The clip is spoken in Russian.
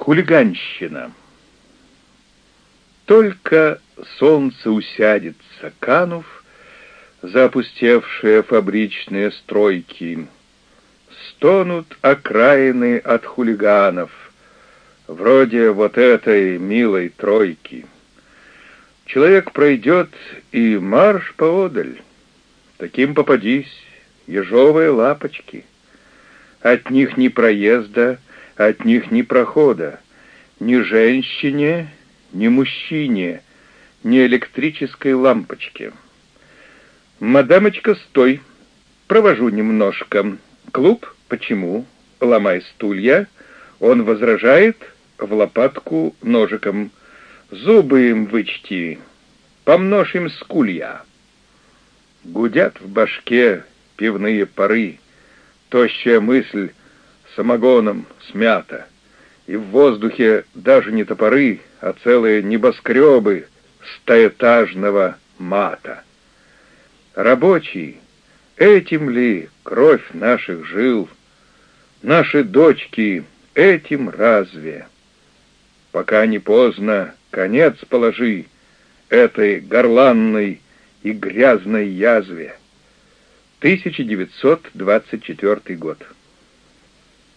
Хулиганщина. Только солнце усядется, канув за опустевшие фабричные стройки, стонут окраины от хулиганов, вроде вот этой милой тройки. Человек пройдет и марш поодаль, таким попадись, ежовые лапочки. От них ни проезда, от них ни прохода, ни женщине, ни мужчине, ни электрической лампочки. «Мадамочка, стой! Провожу немножко. Клуб? Почему? Ломай стулья». Он возражает в лопатку ножиком. «Зубы им вычти, помножь им скулья». Гудят в башке пивные пары, тощая мысль самогоном смята, и в воздухе даже не топоры, а целые небоскребы стоэтажного мата. Рабочий, этим ли кровь наших жил, наши дочки этим разве? Пока не поздно, конец положи этой горланной и грязной язве. 1924 год.